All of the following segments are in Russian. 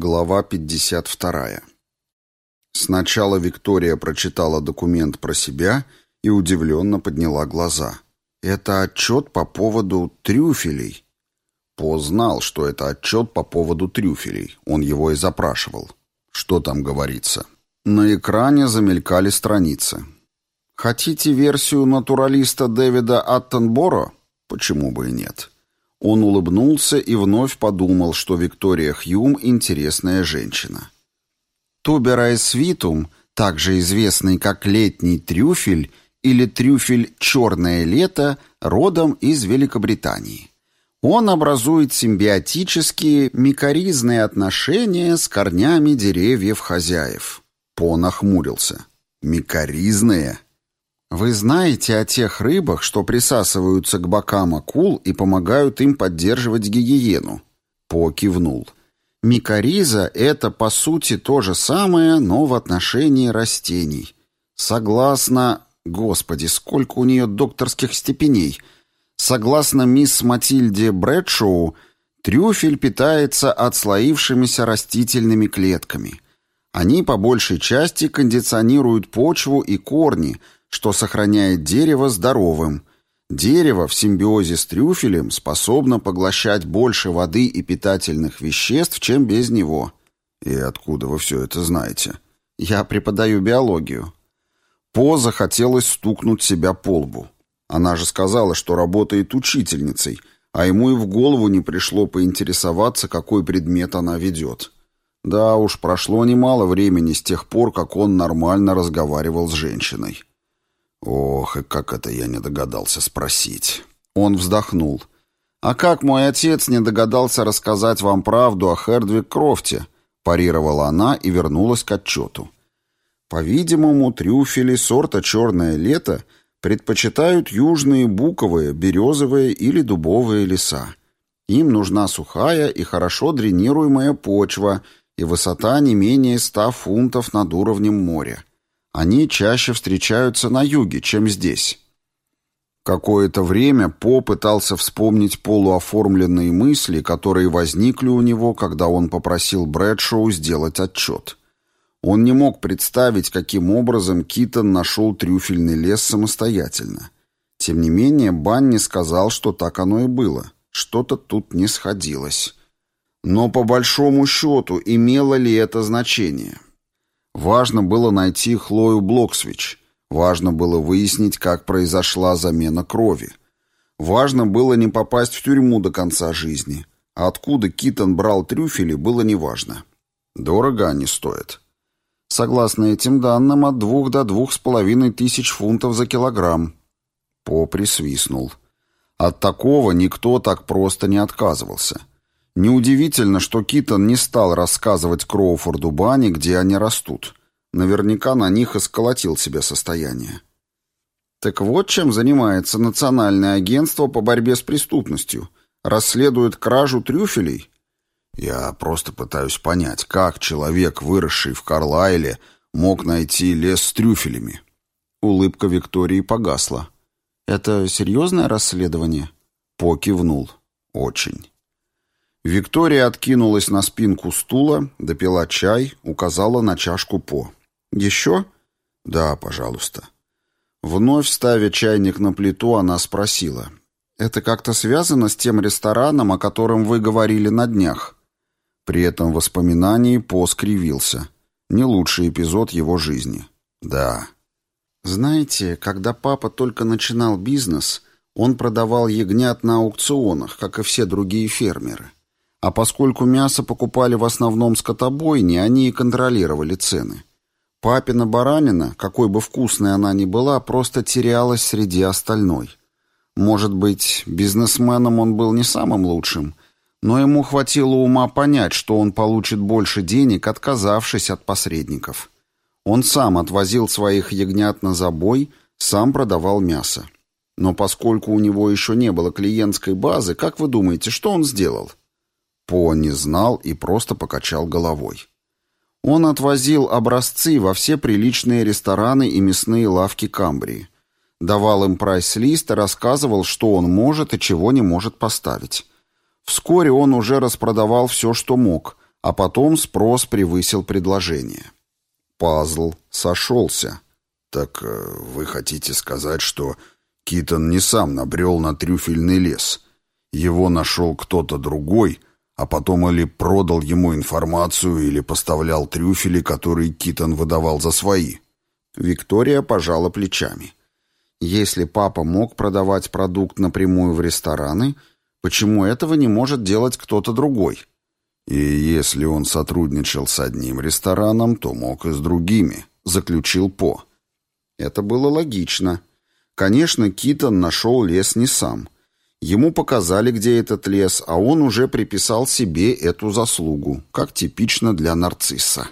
Глава 52. Сначала Виктория прочитала документ про себя и удивленно подняла глаза. «Это отчет по поводу трюфелей». По знал, что это отчет по поводу трюфелей. Он его и запрашивал. Что там говорится? На экране замелькали страницы. «Хотите версию натуралиста Дэвида Аттенборо?» Почему бы и нет? Он улыбнулся и вновь подумал, что Виктория Хьюм – интересная женщина. Tuber aestivum, также известный как летний трюфель или трюфель «черное лето», родом из Великобритании. Он образует симбиотические микоризные отношения с корнями деревьев хозяев. По нахмурился. «Микоризные?» Вы знаете о тех рыбах, что присасываются к бокам акул и помогают им поддерживать гигиену? По кивнул. Микориза – это, по сути, то же самое, но в отношении растений. Согласно... Господи, сколько у нее докторских степеней. Согласно мисс Матильде Брэдшоу, трюфель питается отслоившимися растительными клетками. Они по большей части кондиционируют почву и корни – что сохраняет дерево здоровым. Дерево в симбиозе с трюфелем способно поглощать больше воды и питательных веществ, чем без него. И откуда вы все это знаете? Я преподаю биологию. По захотелось стукнуть себя по лбу. Она же сказала, что работает учительницей, а ему и в голову не пришло поинтересоваться, какой предмет она ведет. Да уж, прошло немало времени с тех пор, как он нормально разговаривал с женщиной. Ох, и как это я не догадался спросить. Он вздохнул. А как мой отец не догадался рассказать вам правду о Хердвиг Крофте? Парировала она и вернулась к отчету. По-видимому, трюфели сорта «Черное лето» предпочитают южные буковые, березовые или дубовые леса. Им нужна сухая и хорошо дренируемая почва и высота не менее ста фунтов над уровнем моря. Они чаще встречаются на юге, чем здесь. Какое-то время По пытался вспомнить полуоформленные мысли, которые возникли у него, когда он попросил Брэдшоу сделать отчет. Он не мог представить, каким образом Китон нашел трюфельный лес самостоятельно. Тем не менее, Банни сказал, что так оно и было. Что-то тут не сходилось. Но по большому счету, имело ли это значение? Важно было найти Хлою Блоксвич. Важно было выяснить, как произошла замена крови. Важно было не попасть в тюрьму до конца жизни. А откуда Китон брал трюфели, было неважно. Дорого они стоят. Согласно этим данным, от двух до двух с половиной тысяч фунтов за килограмм. По присвистнул. От такого никто так просто не отказывался. Неудивительно, что Китон не стал рассказывать Кроуфорду Бани, где они растут. Наверняка на них и сколотил себе состояние. Так вот чем занимается Национальное агентство по борьбе с преступностью. Расследует кражу трюфелей? Я просто пытаюсь понять, как человек, выросший в Карлайле, мог найти лес с трюфелями. Улыбка Виктории погасла. «Это серьезное расследование?» По кивнул. «Очень». Виктория откинулась на спинку стула, допила чай, указала на чашку По. «Еще?» «Да, пожалуйста». Вновь ставя чайник на плиту, она спросила. «Это как-то связано с тем рестораном, о котором вы говорили на днях?» При этом воспоминании По скривился. Не лучший эпизод его жизни. «Да». «Знаете, когда папа только начинал бизнес, он продавал ягнят на аукционах, как и все другие фермеры». А поскольку мясо покупали в основном скотобойни, они и контролировали цены. Папина баранина, какой бы вкусной она ни была, просто терялась среди остальной. Может быть, бизнесменом он был не самым лучшим, но ему хватило ума понять, что он получит больше денег, отказавшись от посредников. Он сам отвозил своих ягнят на забой, сам продавал мясо. Но поскольку у него еще не было клиентской базы, как вы думаете, что он сделал? По не знал и просто покачал головой. Он отвозил образцы во все приличные рестораны и мясные лавки Камбрии. Давал им прайс-лист и рассказывал, что он может и чего не может поставить. Вскоре он уже распродавал все, что мог, а потом спрос превысил предложение. Пазл сошелся. «Так э, вы хотите сказать, что Китон не сам набрел на трюфельный лес? Его нашел кто-то другой, а потом или продал ему информацию, или поставлял трюфели, которые Китон выдавал за свои?» Виктория пожала плечами. Если папа мог продавать продукт напрямую в рестораны, почему этого не может делать кто-то другой? И если он сотрудничал с одним рестораном, то мог и с другими, заключил По. Это было логично. Конечно, Китон нашел лес не сам. Ему показали, где этот лес, а он уже приписал себе эту заслугу, как типично для нарцисса.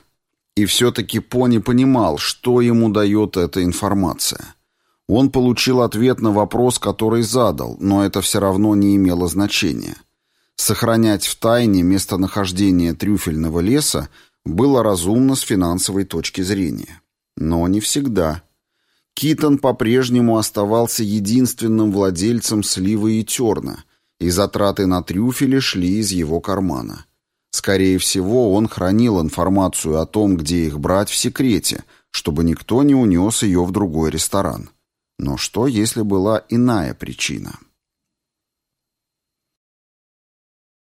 И все-таки По не понимал, что ему дает эта информация. Он получил ответ на вопрос, который задал, но это все равно не имело значения. Сохранять в тайне местонахождение трюфельного леса было разумно с финансовой точки зрения. Но не всегда. Китон по-прежнему оставался единственным владельцем сливы и терна, и затраты на трюфели шли из его кармана. Скорее всего, он хранил информацию о том, где их брать в секрете, чтобы никто не унес ее в другой ресторан. Но что, если была иная причина?